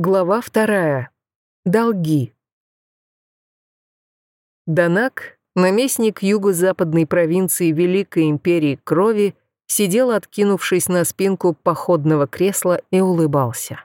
Глава вторая. Долги. Данак, наместник юго-западной провинции Великой империи Крови, сидел, откинувшись на спинку походного кресла и улыбался.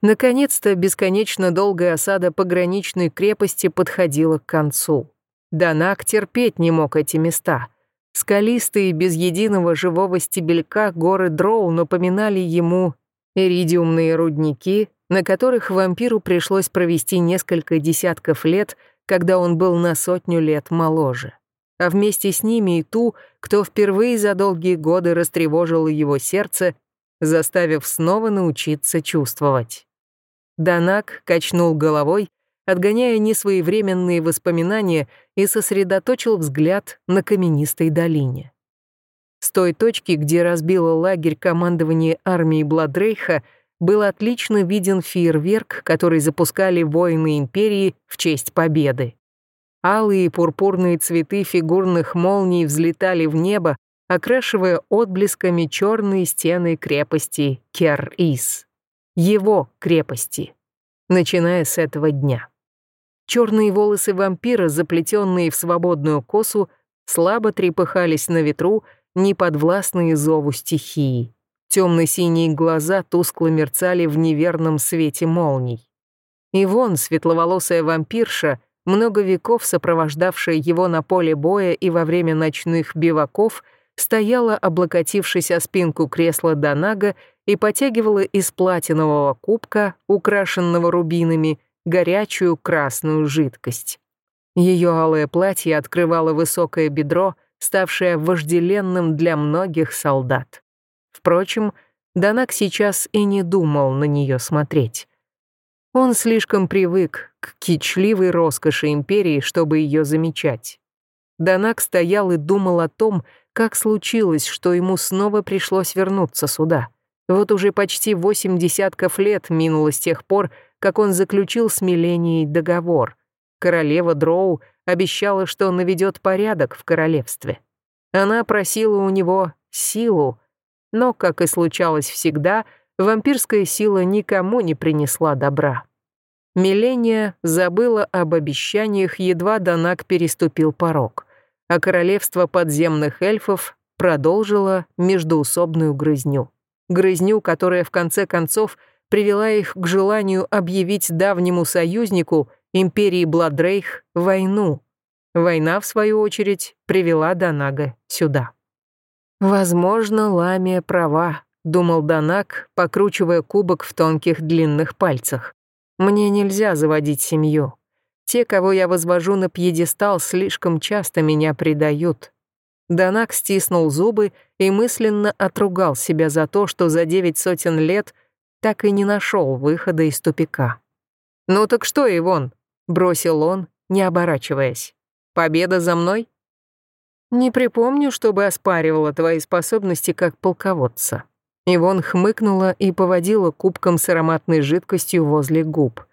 Наконец-то бесконечно долгая осада пограничной крепости подходила к концу. Данак терпеть не мог эти места. Скалистые, без единого живого стебелька горы Дроу напоминали ему иридиумные рудники, на которых вампиру пришлось провести несколько десятков лет, когда он был на сотню лет моложе. А вместе с ними и ту, кто впервые за долгие годы растревожил его сердце, заставив снова научиться чувствовать. Данак качнул головой, отгоняя несвоевременные воспоминания и сосредоточил взгляд на каменистой долине. С той точки, где разбило лагерь командования армии Бладрейха, был отлично виден фейерверк, который запускали воины империи в честь победы. Алые и пурпурные цветы фигурных молний взлетали в небо, окрашивая отблесками черные стены крепости Кер-Ис. Его крепости. Начиная с этого дня. Черные волосы вампира, заплетенные в свободную косу, слабо трепыхались на ветру, неподвластные зову стихии. Темно-синие глаза тускло мерцали в неверном свете молний. И вон светловолосая вампирша, много веков сопровождавшая его на поле боя и во время ночных биваков, стояла, облокотившись о спинку кресла Донага и потягивала из платинового кубка, украшенного рубинами, горячую красную жидкость. Ее алое платье открывало высокое бедро, ставшее вожделенным для многих солдат. Впрочем, Данак сейчас и не думал на нее смотреть. Он слишком привык к кичливой роскоши империи, чтобы ее замечать. Данак стоял и думал о том, как случилось, что ему снова пришлось вернуться сюда. Вот уже почти восемь десятков лет минуло с тех пор, как он заключил с Милленией договор. Королева Дроу обещала, что наведет порядок в королевстве. Она просила у него силу, но, как и случалось всегда, вампирская сила никому не принесла добра. Миления забыла об обещаниях, едва Данак переступил порог, а королевство подземных эльфов продолжило междуусобную грызню. Грызню, которая в конце концов привела их к желанию объявить давнему союзнику, империи Бладрейх, войну. Война, в свою очередь, привела Данага сюда. «Возможно, Ламия права», — думал Данак, покручивая кубок в тонких длинных пальцах. «Мне нельзя заводить семью. Те, кого я возвожу на пьедестал, слишком часто меня предают». Данак стиснул зубы и мысленно отругал себя за то, что за девять сотен лет так и не нашел выхода из тупика. «Ну так что, Ивон?» — бросил он, не оборачиваясь. «Победа за мной?» Не припомню, чтобы оспаривала твои способности как полководца». Ивон хмыкнула и поводила кубком с ароматной жидкостью возле губ.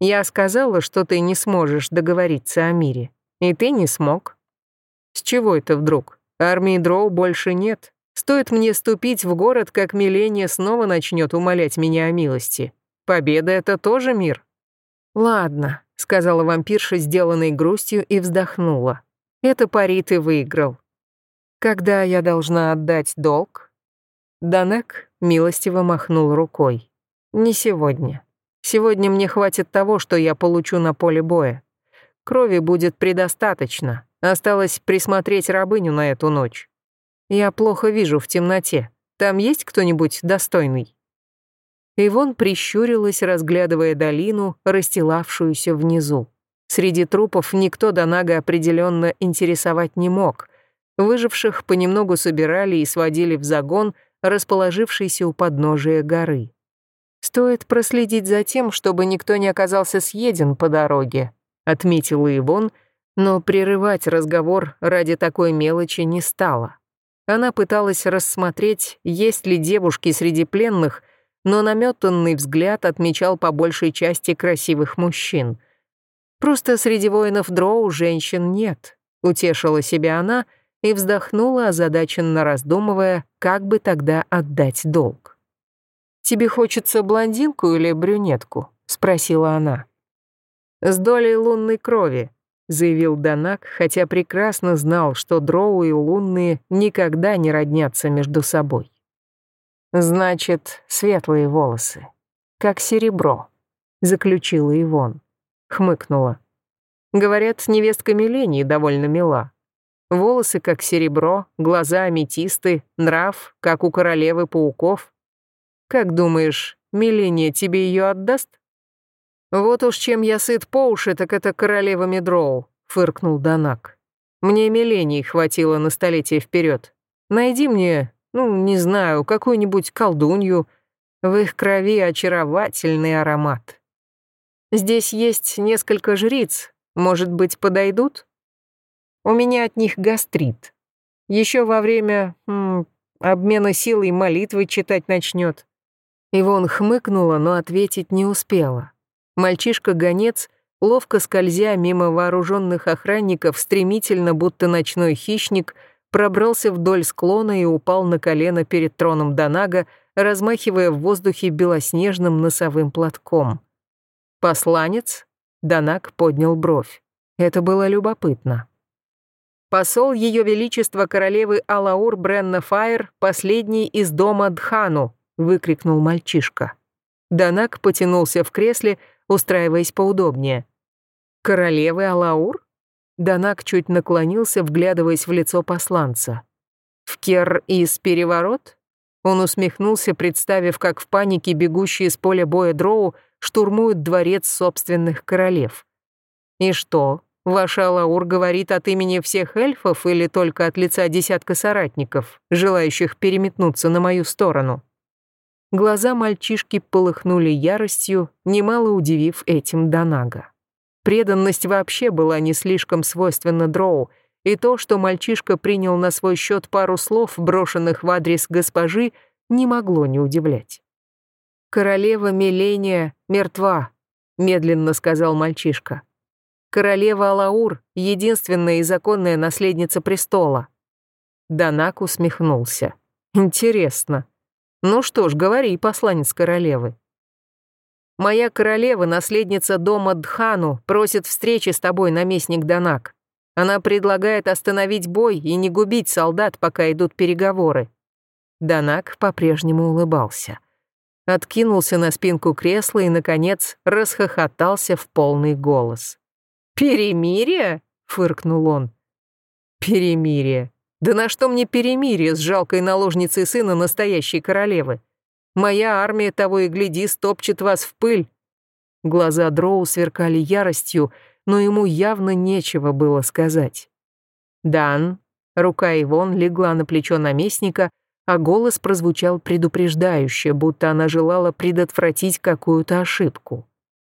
«Я сказала, что ты не сможешь договориться о мире. И ты не смог». «С чего это вдруг? Армии Дроу больше нет. Стоит мне ступить в город, как Миления снова начнет умолять меня о милости. Победа — это тоже мир». «Ладно», — сказала вампирша, сделанной грустью, и вздохнула. Это пари ты выиграл. Когда я должна отдать долг? Данек милостиво махнул рукой. Не сегодня. Сегодня мне хватит того, что я получу на поле боя. Крови будет предостаточно. Осталось присмотреть рабыню на эту ночь. Я плохо вижу в темноте. Там есть кто-нибудь достойный?» Ивон прищурилась, разглядывая долину, расстилавшуюся внизу. Среди трупов никто Донага определенно интересовать не мог. Выживших понемногу собирали и сводили в загон, расположившийся у подножия горы. «Стоит проследить за тем, чтобы никто не оказался съеден по дороге», — отметила Ивон, но прерывать разговор ради такой мелочи не стала. Она пыталась рассмотреть, есть ли девушки среди пленных, но наметанный взгляд отмечал по большей части красивых мужчин — Просто среди воинов дроу женщин нет», — утешила себя она и вздохнула, озадаченно раздумывая, как бы тогда отдать долг. «Тебе хочется блондинку или брюнетку?» — спросила она. «С долей лунной крови», — заявил Данак, хотя прекрасно знал, что дроу и лунные никогда не роднятся между собой. «Значит, светлые волосы, как серебро», — заключила Ивон. Хмыкнула. Говорят, невестка Милении довольно мила. Волосы, как серебро, глаза аметисты, нрав, как у королевы пауков. Как думаешь, Миления тебе ее отдаст? Вот уж чем я сыт по уши, так это королева Медроу, фыркнул Данак. Мне Милении хватило на столетие вперед. Найди мне, ну, не знаю, какую-нибудь колдунью. В их крови очаровательный аромат. Здесь есть несколько жриц, может быть, подойдут? У меня от них гастрит. Еще во время м, обмена силой молитвы читать начнет. Ивон хмыкнула, но ответить не успела. Мальчишка-гонец, ловко скользя мимо вооруженных охранников, стремительно, будто ночной хищник, пробрался вдоль склона и упал на колено перед троном Донага, размахивая в воздухе белоснежным носовым платком. «Посланец?» — Донаг поднял бровь. Это было любопытно. Посол Ее Величества королевы Алаур Бренна Файр, последний из дома Дхану, выкрикнул мальчишка. Данак потянулся в кресле, устраиваясь поудобнее. «Королевы Алаур?» Данак чуть наклонился, вглядываясь в лицо посланца. «В Кер из переворот?» Он усмехнулся, представив, как в панике бегущие с поля боя дроу штурмуют дворец собственных королев. «И что, ваша Алаур говорит от имени всех эльфов или только от лица десятка соратников, желающих переметнуться на мою сторону?» Глаза мальчишки полыхнули яростью, немало удивив этим Донага. Преданность вообще была не слишком свойственна Дроу, и то, что мальчишка принял на свой счет пару слов, брошенных в адрес госпожи, не могло не удивлять. «Королева Миления мертва», — медленно сказал мальчишка. «Королева Алаур — единственная и законная наследница престола». Данак усмехнулся. «Интересно, ну что ж, говори, посланец королевы. Моя королева, наследница дома Дхану, просит встречи с тобой, наместник Данак. Она предлагает остановить бой и не губить солдат, пока идут переговоры. Данак по-прежнему улыбался. Откинулся на спинку кресла и, наконец, расхохотался в полный голос. «Перемирие?» — фыркнул он. «Перемирие. Да на что мне перемирие с жалкой наложницей сына настоящей королевы? Моя армия того и гляди стопчет вас в пыль». Глаза Дроу сверкали яростью, но ему явно нечего было сказать. «Дан», рука Ивон легла на плечо наместника, а голос прозвучал предупреждающе, будто она желала предотвратить какую-то ошибку.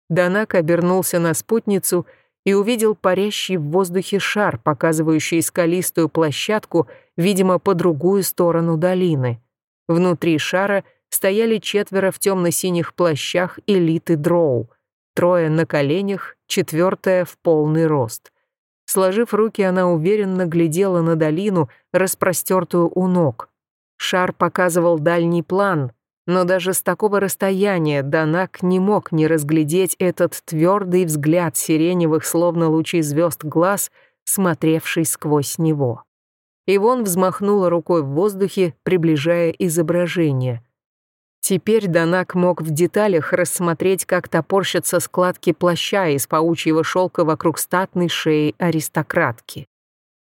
Данак обернулся на спутницу — и увидел парящий в воздухе шар, показывающий скалистую площадку, видимо, по другую сторону долины. Внутри шара стояли четверо в темно-синих плащах элиты дроу, трое на коленях, четвертая в полный рост. Сложив руки, она уверенно глядела на долину, распростертую у ног. Шар показывал дальний план, но даже с такого расстояния Данак не мог не разглядеть этот твердый взгляд сиреневых, словно лучи звезд глаз, смотревший сквозь него. Ивон взмахнула рукой в воздухе, приближая изображение. Теперь Данак мог в деталях рассмотреть, как топорщатся складки плаща из паучьего шелка вокруг статной шеи аристократки.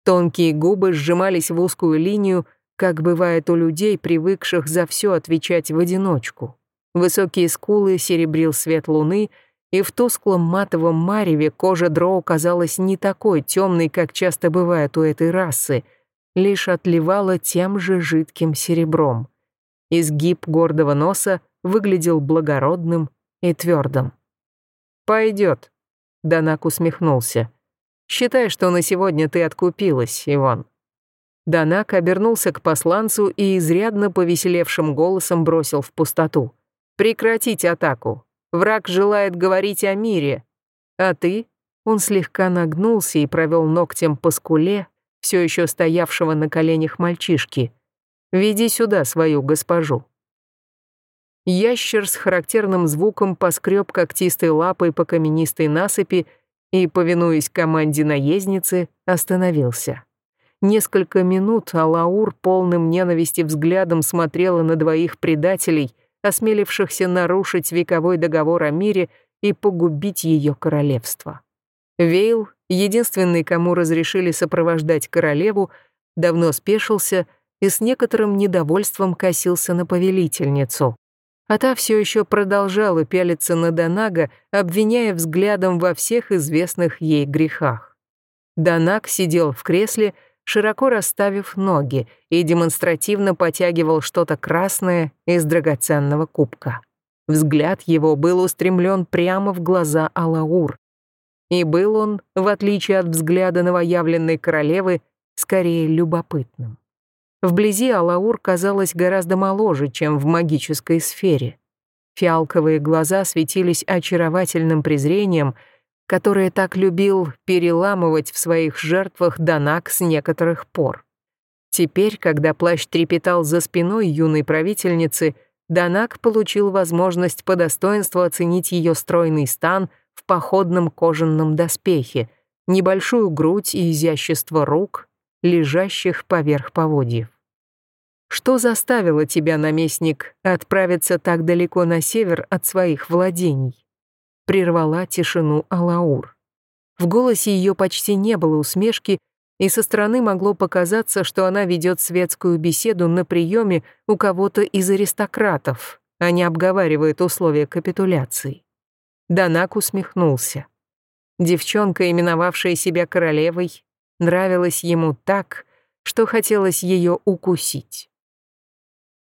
Тонкие губы сжимались в узкую линию, как бывает у людей, привыкших за все отвечать в одиночку. Высокие скулы серебрил свет луны, и в тусклом матовом мареве кожа дроу казалась не такой темной, как часто бывает у этой расы, лишь отливала тем же жидким серебром. Изгиб гордого носа выглядел благородным и твердым. «Пойдет», — Данак усмехнулся. «Считай, что на сегодня ты откупилась, Иван». Данак обернулся к посланцу и изрядно повеселевшим голосом бросил в пустоту. «Прекратить атаку. Враг желает говорить о мире. А ты?» Он слегка нагнулся и провел ногтем по скуле, все еще стоявшего на коленях мальчишки. «Веди сюда свою госпожу». ящер с характерным звуком поскреб когтистой лапой по каменистой насыпи и, повинуясь команде наездницы, остановился. Несколько минут Алаур полным ненависти взглядом смотрела на двоих предателей, осмелившихся нарушить вековой договор о мире и погубить ее королевство. Вейл, единственный, кому разрешили сопровождать королеву, давно спешился и с некоторым недовольством косился на повелительницу. А та все еще продолжала пялиться на Донага, обвиняя взглядом во всех известных ей грехах. Донаг сидел в кресле, широко расставив ноги, и демонстративно потягивал что-то красное из драгоценного кубка. Взгляд его был устремлен прямо в глаза Алаур. И был он, в отличие от взгляда новоявленной королевы, скорее любопытным. Вблизи Алаур казалась гораздо моложе, чем в магической сфере. Фиалковые глаза светились очаровательным презрением — которое так любил переламывать в своих жертвах Данак с некоторых пор. Теперь, когда плащ трепетал за спиной юной правительницы, Данак получил возможность по достоинству оценить ее стройный стан в походном кожаном доспехе, небольшую грудь и изящество рук, лежащих поверх поводьев. Что заставило тебя, наместник, отправиться так далеко на север от своих владений? прервала тишину Алаур. В голосе ее почти не было усмешки, и со стороны могло показаться, что она ведет светскую беседу на приеме у кого-то из аристократов, а не обговаривает условия капитуляции. Данак усмехнулся. Девчонка, именовавшая себя королевой, нравилась ему так, что хотелось ее укусить.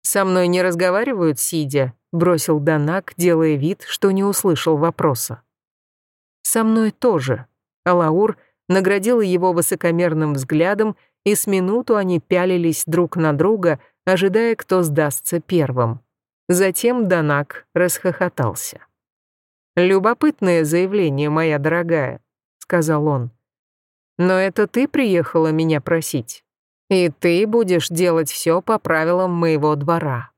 «Со мной не разговаривают, сидя?» — бросил Данак, делая вид, что не услышал вопроса. «Со мной тоже». Алаур наградила его высокомерным взглядом, и с минуту они пялились друг на друга, ожидая, кто сдастся первым. Затем Данак расхохотался. «Любопытное заявление, моя дорогая», — сказал он. «Но это ты приехала меня просить, и ты будешь делать все по правилам моего двора».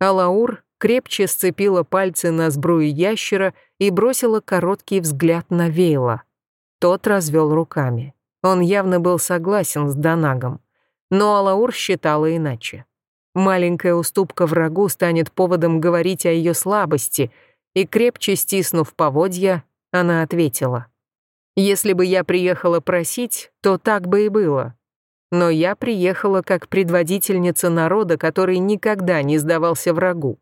Алаур крепче сцепила пальцы на сбрую ящера и бросила короткий взгляд на Вейла. Тот развел руками. Он явно был согласен с Донагом. Но Алаур считала иначе. Маленькая уступка врагу станет поводом говорить о ее слабости, и, крепче стиснув поводья, она ответила. «Если бы я приехала просить, то так бы и было. Но я приехала как предводительница народа, который никогда не сдавался врагу.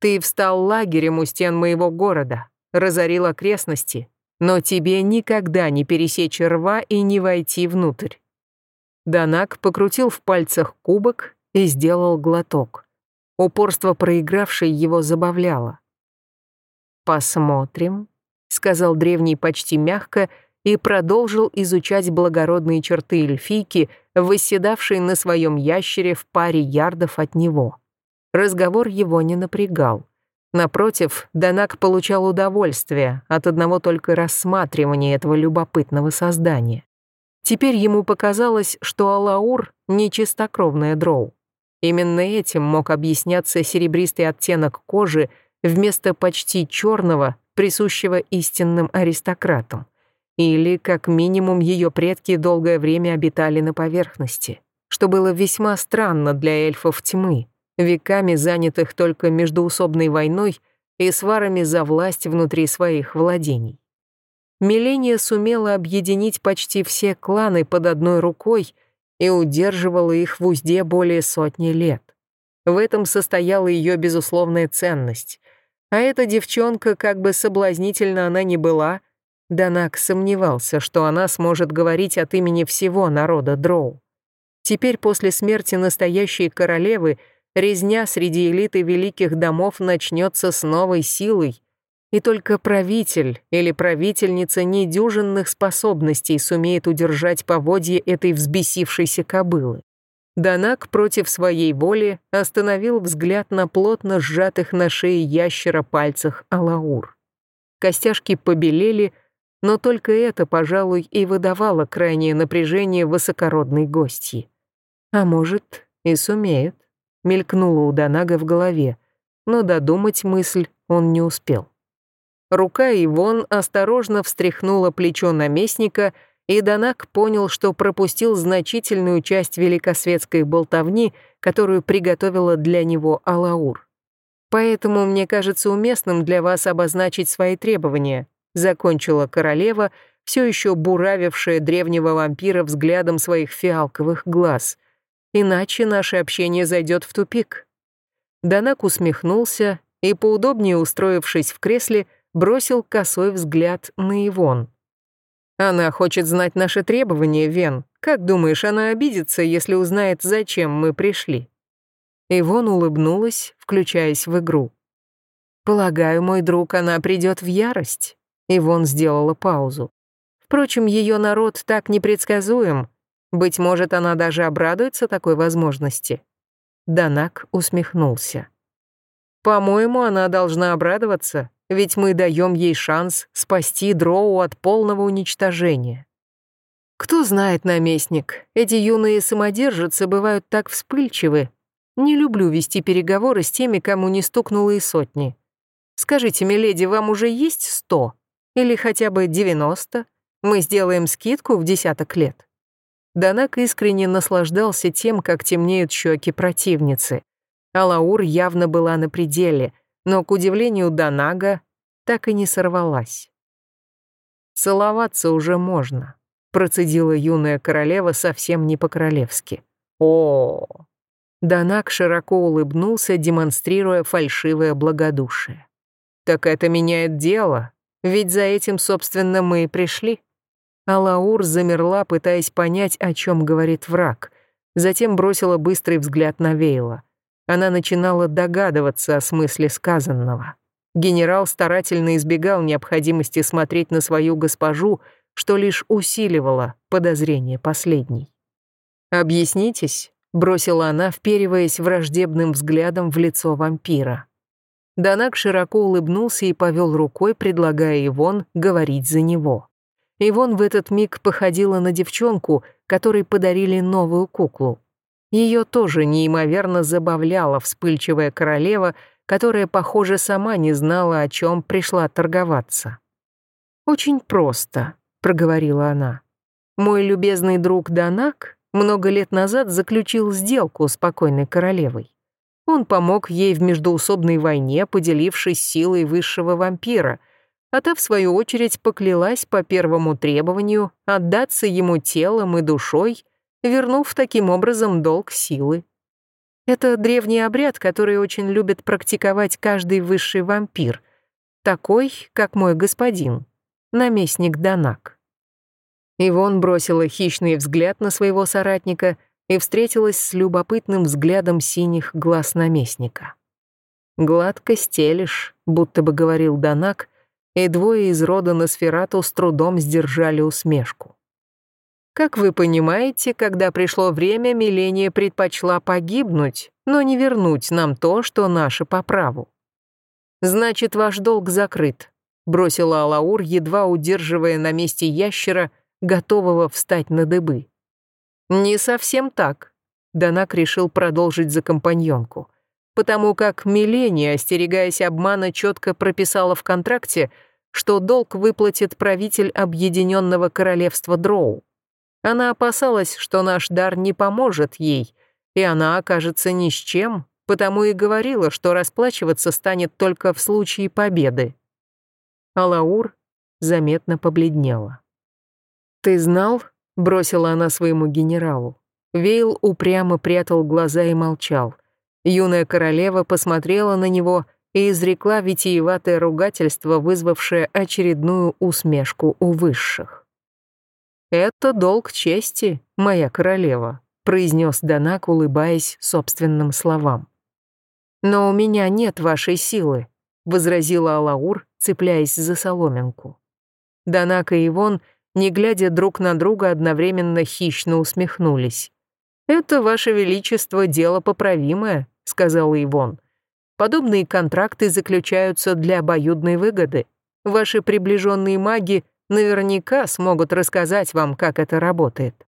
Ты встал лагерем у стен моего города, разорил окрестности, но тебе никогда не пересечь рва и не войти внутрь. Данак покрутил в пальцах кубок и сделал глоток. Упорство проигравшей его забавляло. «Посмотрим», — сказал древний почти мягко и продолжил изучать благородные черты эльфийки, восседавшей на своем ящере в паре ярдов от него. Разговор его не напрягал. Напротив, Данак получал удовольствие от одного только рассматривания этого любопытного создания. Теперь ему показалось, что Алаур — не чистокровная дроу. Именно этим мог объясняться серебристый оттенок кожи вместо почти черного, присущего истинным аристократам. Или, как минимум, ее предки долгое время обитали на поверхности, что было весьма странно для эльфов тьмы, веками занятых только междуусобной войной и сварами за власть внутри своих владений. Миления сумела объединить почти все кланы под одной рукой и удерживала их в узде более сотни лет. В этом состояла ее безусловная ценность. А эта девчонка, как бы соблазнительно она ни была, Данак сомневался, что она сможет говорить от имени всего народа Дроу. Теперь после смерти настоящей королевы резня среди элиты великих домов начнется с новой силой, и только правитель или правительница недюжинных способностей сумеет удержать поводье этой взбесившейся кобылы. Данак против своей воли остановил взгляд на плотно сжатых на шее ящера пальцах Алаур. Костяшки побелели, но только это, пожалуй, и выдавало крайнее напряжение высокородной гостьи. А может, и сумеет мелькнуло у Донага в голове, но додумать мысль он не успел. Рука Ивон осторожно встряхнула плечо наместника, и Данак понял, что пропустил значительную часть великосветской болтовни, которую приготовила для него Алаур. «Поэтому мне кажется уместным для вас обозначить свои требования», закончила королева, все еще буравившая древнего вампира взглядом своих фиалковых глаз. «Иначе наше общение зайдет в тупик». Данак усмехнулся и, поудобнее устроившись в кресле, бросил косой взгляд на Ивон. «Она хочет знать наши требования, Вен. Как думаешь, она обидится, если узнает, зачем мы пришли?» Ивон улыбнулась, включаясь в игру. «Полагаю, мой друг, она придет в ярость». Ивон сделала паузу. «Впрочем, ее народ так непредсказуем. Быть может, она даже обрадуется такой возможности». Данак усмехнулся. «По-моему, она должна обрадоваться ведь мы даем ей шанс спасти Дроу от полного уничтожения. Кто знает, наместник, эти юные самодержицы бывают так вспыльчивы. Не люблю вести переговоры с теми, кому не стукнуло и сотни. Скажите, миледи, вам уже есть сто? Или хотя бы девяносто? Мы сделаем скидку в десяток лет. Данак искренне наслаждался тем, как темнеют щеки противницы. Алаур явно была на пределе — но, к удивлению Данага, так и не сорвалась. «Целоваться уже можно», — процедила юная королева совсем не по-королевски. о Данак широко улыбнулся, демонстрируя фальшивое благодушие. «Так это меняет дело, ведь за этим, собственно, мы и пришли». Алаур замерла, пытаясь понять, о чем говорит враг, затем бросила быстрый взгляд на Вейла. Она начинала догадываться о смысле сказанного. Генерал старательно избегал необходимости смотреть на свою госпожу, что лишь усиливало подозрение последней. «Объяснитесь», — бросила она, впериваясь враждебным взглядом в лицо вампира. Данак широко улыбнулся и повел рукой, предлагая Ивон говорить за него. Ивон в этот миг походила на девчонку, которой подарили новую куклу. Ее тоже неимоверно забавляла вспыльчивая королева, которая, похоже, сама не знала, о чем пришла торговаться. «Очень просто», — проговорила она. «Мой любезный друг Данак много лет назад заключил сделку с покойной королевой. Он помог ей в междоусобной войне, поделившись силой высшего вампира, а та, в свою очередь, поклялась по первому требованию отдаться ему телом и душой вернув таким образом долг силы. Это древний обряд, который очень любит практиковать каждый высший вампир, такой, как мой господин, наместник Данак. Ивон бросила хищный взгляд на своего соратника и встретилась с любопытным взглядом синих глаз наместника. «Гладко стелишь», будто бы говорил Данак, и двое из рода Носферату с трудом сдержали усмешку. Как вы понимаете, когда пришло время, Миления предпочла погибнуть, но не вернуть нам то, что наше по праву. Значит, ваш долг закрыт, бросила Алаур, едва удерживая на месте ящера, готового встать на дыбы. Не совсем так. Данак решил продолжить за компаньонку, потому как Миления, остерегаясь обмана, четко прописала в контракте, что долг выплатит правитель Объединенного Королевства Дроу. Она опасалась, что наш дар не поможет ей, и она окажется ни с чем, потому и говорила, что расплачиваться станет только в случае победы. Алаур заметно побледнела. «Ты знал?» — бросила она своему генералу. Вейл упрямо прятал глаза и молчал. Юная королева посмотрела на него и изрекла витиеватое ругательство, вызвавшее очередную усмешку у высших. «Это долг чести, моя королева», — произнес Данак, улыбаясь собственным словам. «Но у меня нет вашей силы», — возразила Алаур, цепляясь за соломинку. Данак и Ивон, не глядя друг на друга, одновременно хищно усмехнулись. «Это, ваше величество, дело поправимое», — сказала Ивон. «Подобные контракты заключаются для обоюдной выгоды. Ваши приближенные маги наверняка смогут рассказать вам, как это работает.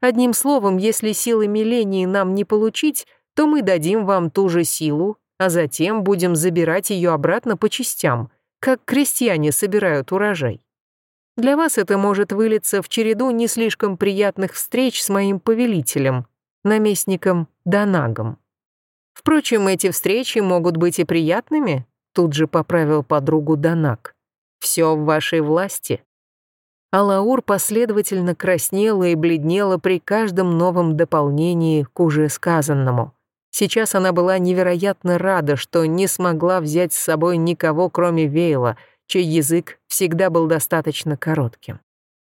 Одним словом, если силы Милении нам не получить, то мы дадим вам ту же силу, а затем будем забирать ее обратно по частям, как крестьяне собирают урожай. Для вас это может вылиться в череду не слишком приятных встреч с моим повелителем, наместником Данагом. Впрочем, эти встречи могут быть и приятными, тут же поправил подругу Данаг. Все в вашей власти. Алаур последовательно краснела и бледнела при каждом новом дополнении к уже сказанному. Сейчас она была невероятно рада, что не смогла взять с собой никого, кроме Вейла — чей язык всегда был достаточно коротким.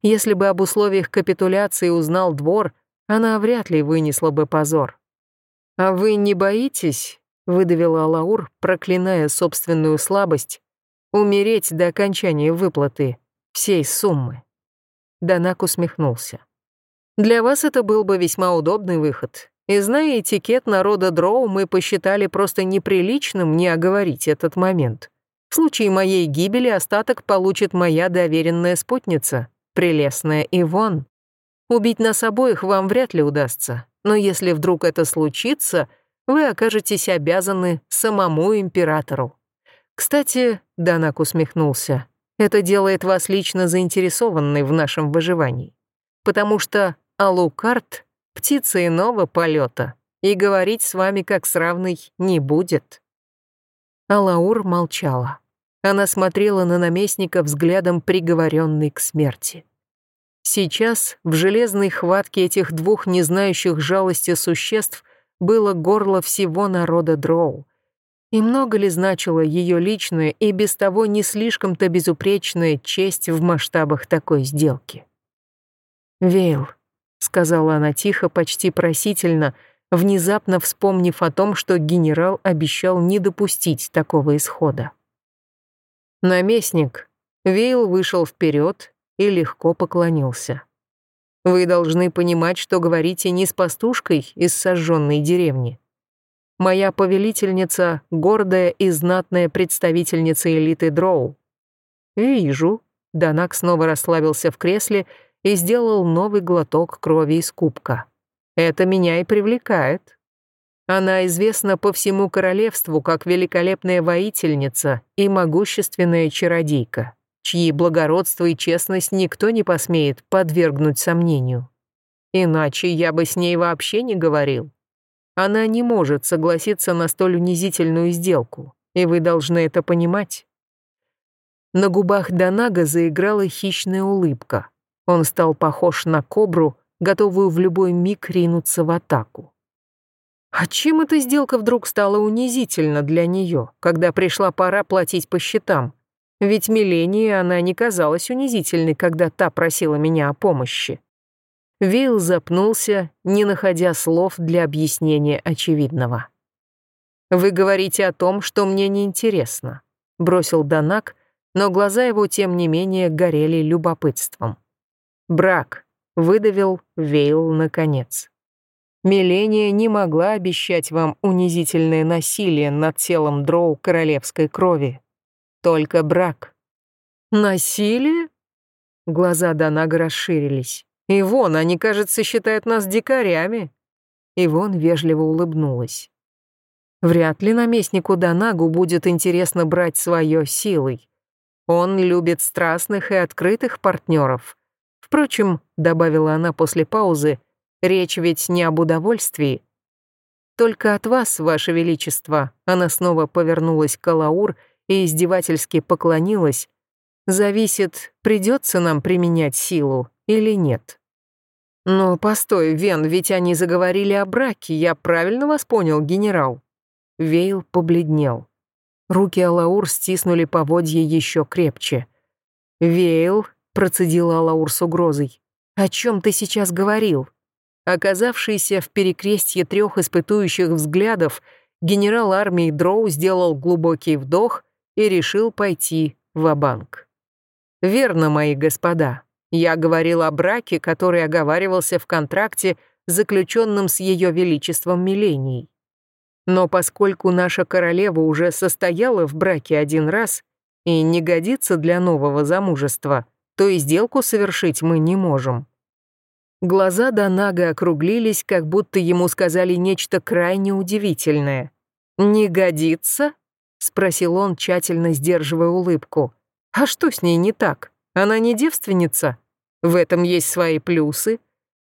Если бы об условиях капитуляции узнал двор, она вряд ли вынесла бы позор. «А вы не боитесь?» — выдавила Алаур, проклиная собственную слабость, «умереть до окончания выплаты всей суммы». Данак усмехнулся. «Для вас это был бы весьма удобный выход. И зная этикет народа Дроу, мы посчитали просто неприличным не оговорить этот момент. В случае моей гибели остаток получит моя доверенная спутница, прелестная Ивон. Убить нас обоих вам вряд ли удастся, но если вдруг это случится, вы окажетесь обязаны самому императору. Кстати, Данак усмехнулся, это делает вас лично заинтересованной в нашем выживании, потому что Алукарт — птица иного полета, и говорить с вами как с равной не будет. Алаур молчала. Она смотрела на наместника взглядом приговоренной к смерти. Сейчас в железной хватке этих двух не знающих жалости существ было горло всего народа Дроу. И много ли значила ее личная и без того не слишком-то безупречная честь в масштабах такой сделки? «Вейл», — сказала она тихо, почти просительно, — внезапно вспомнив о том, что генерал обещал не допустить такого исхода. Наместник Вейл вышел вперед и легко поклонился. «Вы должны понимать, что говорите не с пастушкой из сожженной деревни. Моя повелительница — гордая и знатная представительница элиты Дроу». «Вижу». Данак снова расслабился в кресле и сделал новый глоток крови из кубка. Это меня и привлекает. Она известна по всему королевству как великолепная воительница и могущественная чародейка, чьи благородство и честность никто не посмеет подвергнуть сомнению. Иначе я бы с ней вообще не говорил. Она не может согласиться на столь унизительную сделку, и вы должны это понимать. На губах Донага заиграла хищная улыбка. Он стал похож на кобру, готовую в любой миг ринуться в атаку. А чем эта сделка вдруг стала унизительна для нее, когда пришла пора платить по счетам? Ведь Милении она не казалась унизительной, когда та просила меня о помощи. Вейл запнулся, не находя слов для объяснения очевидного. «Вы говорите о том, что мне неинтересно», — бросил Данак, но глаза его, тем не менее, горели любопытством. «Брак выдавил Вейл наконец. Миления не могла обещать вам унизительное насилие над телом дроу королевской крови. Только брак. Насилие? Глаза Донага расширились. Ивон, они, кажется, считают нас дикарями. Ивон вежливо улыбнулась. Вряд ли наместнику Донагу будет интересно брать свое силой. Он любит страстных и открытых партнеров, Впрочем, добавила она после паузы, речь ведь не об удовольствии. Только от вас, ваше величество, она снова повернулась к Алаур и издевательски поклонилась, зависит, придется нам применять силу или нет. Но постой, Вен, ведь они заговорили о браке, я правильно вас понял, генерал? Вейл побледнел. Руки Алаур стиснули поводья еще крепче. Вейл, процедила Лаур с угрозой. «О чем ты сейчас говорил?» Оказавшийся в перекрестье трех испытующих взглядов, генерал армии Дроу сделал глубокий вдох и решил пойти в банк «Верно, мои господа. Я говорил о браке, который оговаривался в контракте, заключенном с ее величеством Милленией. Но поскольку наша королева уже состояла в браке один раз и не годится для нового замужества, то и сделку совершить мы не можем». Глаза Донага округлились, как будто ему сказали нечто крайне удивительное. «Не годится?» — спросил он, тщательно сдерживая улыбку. «А что с ней не так? Она не девственница? В этом есть свои плюсы».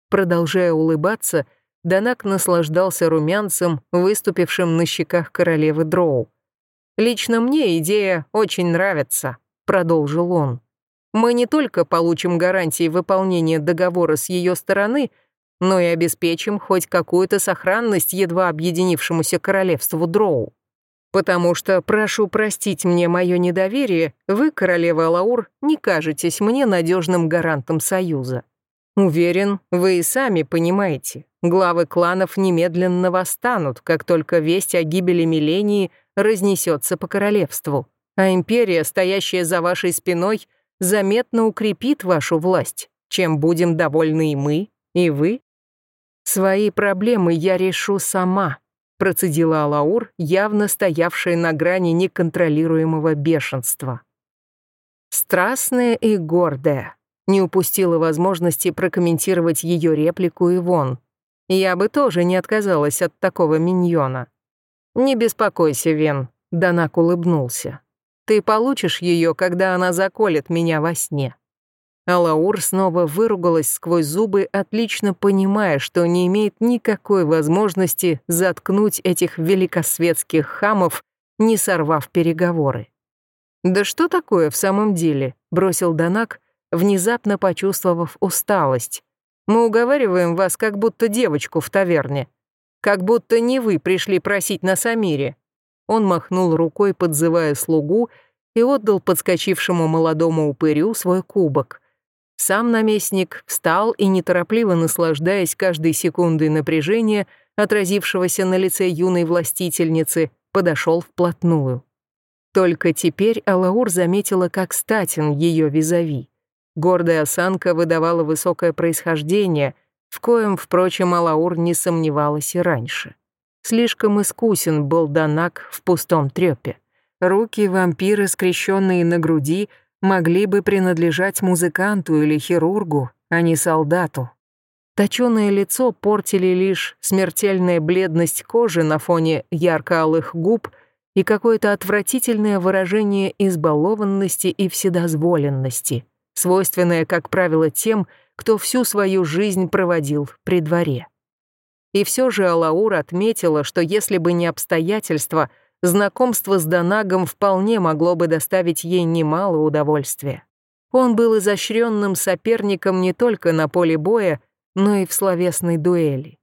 Продолжая улыбаться, Данак наслаждался румянцем, выступившим на щеках королевы Дроу. «Лично мне идея очень нравится», — продолжил он. «Мы не только получим гарантии выполнения договора с ее стороны, но и обеспечим хоть какую-то сохранность едва объединившемуся королевству Дроу. Потому что, прошу простить мне мое недоверие, вы, королева Алаур, не кажетесь мне надежным гарантом союза. Уверен, вы и сами понимаете, главы кланов немедленно восстанут, как только весть о гибели Милении разнесется по королевству, а империя, стоящая за вашей спиной, заметно укрепит вашу власть, чем будем довольны и мы, и вы. Свои проблемы я решу сама, процедила Алаур, явно стоявшая на грани неконтролируемого бешенства. Страстная и гордая, не упустила возможности прокомментировать ее реплику Ивон. Я бы тоже не отказалась от такого миньона. «Не беспокойся, Вен», — Данак улыбнулся. «Ты получишь ее, когда она заколет меня во сне». Алаур снова выругалась сквозь зубы, отлично понимая, что не имеет никакой возможности заткнуть этих великосветских хамов, не сорвав переговоры. «Да что такое в самом деле?» — бросил Данак, внезапно почувствовав усталость. «Мы уговариваем вас, как будто девочку в таверне. Как будто не вы пришли просить нас о мире». Он махнул рукой, подзывая слугу, и отдал подскочившему молодому упырю свой кубок. Сам наместник встал и, неторопливо наслаждаясь каждой секундой напряжения, отразившегося на лице юной властительницы, подошел вплотную. Только теперь Алаур заметила, как статен ее визави. Гордая осанка выдавала высокое происхождение, в коем, впрочем, Алаур не сомневалась и раньше. Слишком искусен был Данак в пустом трёпе. Руки вампира, скрещенные на груди, могли бы принадлежать музыканту или хирургу, а не солдату. Точёное лицо портили лишь смертельная бледность кожи на фоне ярко-алых губ и какое-то отвратительное выражение избалованности и вседозволенности — свойственное, как правило, тем, кто всю свою жизнь проводил при дворе. И все же Алаур отметила, что если бы не обстоятельства, знакомство с Донагом вполне могло бы доставить ей немало удовольствия. Он был изощренным соперником не только на поле боя, но и в словесной дуэли.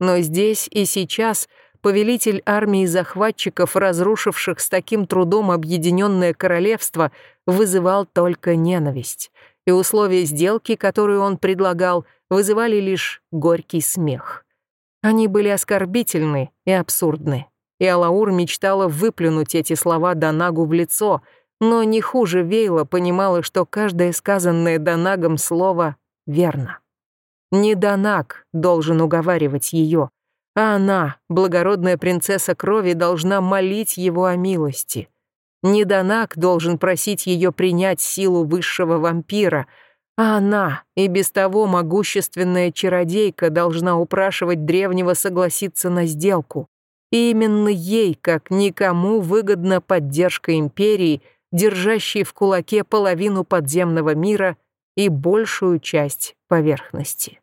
Но здесь и сейчас повелитель армии захватчиков, разрушивших с таким трудом объединенное королевство, вызывал только ненависть, и условия сделки, которую он предлагал, вызывали лишь горький смех. Они были оскорбительны и абсурдны, и Алаур мечтала выплюнуть эти слова Донагу в лицо, но не хуже Вейла понимала, что каждое сказанное Донагом слово верно. Не Донаг должен уговаривать ее, а она, благородная принцесса крови, должна молить его о милости. Недонак должен просить ее принять силу высшего вампира, а она, и без того могущественная чародейка, должна упрашивать древнего согласиться на сделку. И именно ей, как никому, выгодна поддержка империи, держащей в кулаке половину подземного мира и большую часть поверхности.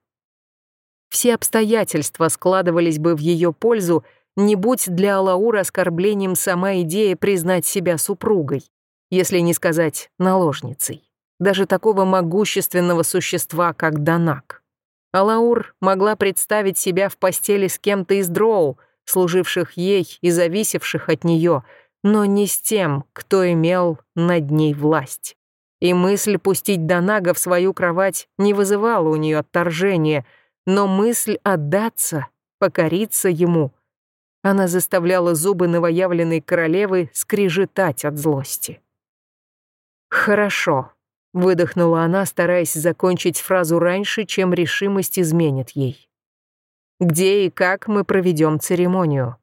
Все обстоятельства складывались бы в ее пользу, не будь для Алаура оскорблением сама идея признать себя супругой, если не сказать наложницей, даже такого могущественного существа, как Данак. Алаур могла представить себя в постели с кем-то из дроу, служивших ей и зависевших от нее, но не с тем, кто имел над ней власть. И мысль пустить Данага в свою кровать не вызывала у нее отторжения — но мысль отдаться, покориться ему, она заставляла зубы новоявленной королевы скрежетать от злости. «Хорошо», — выдохнула она, стараясь закончить фразу раньше, чем решимость изменит ей. «Где и как мы проведем церемонию?»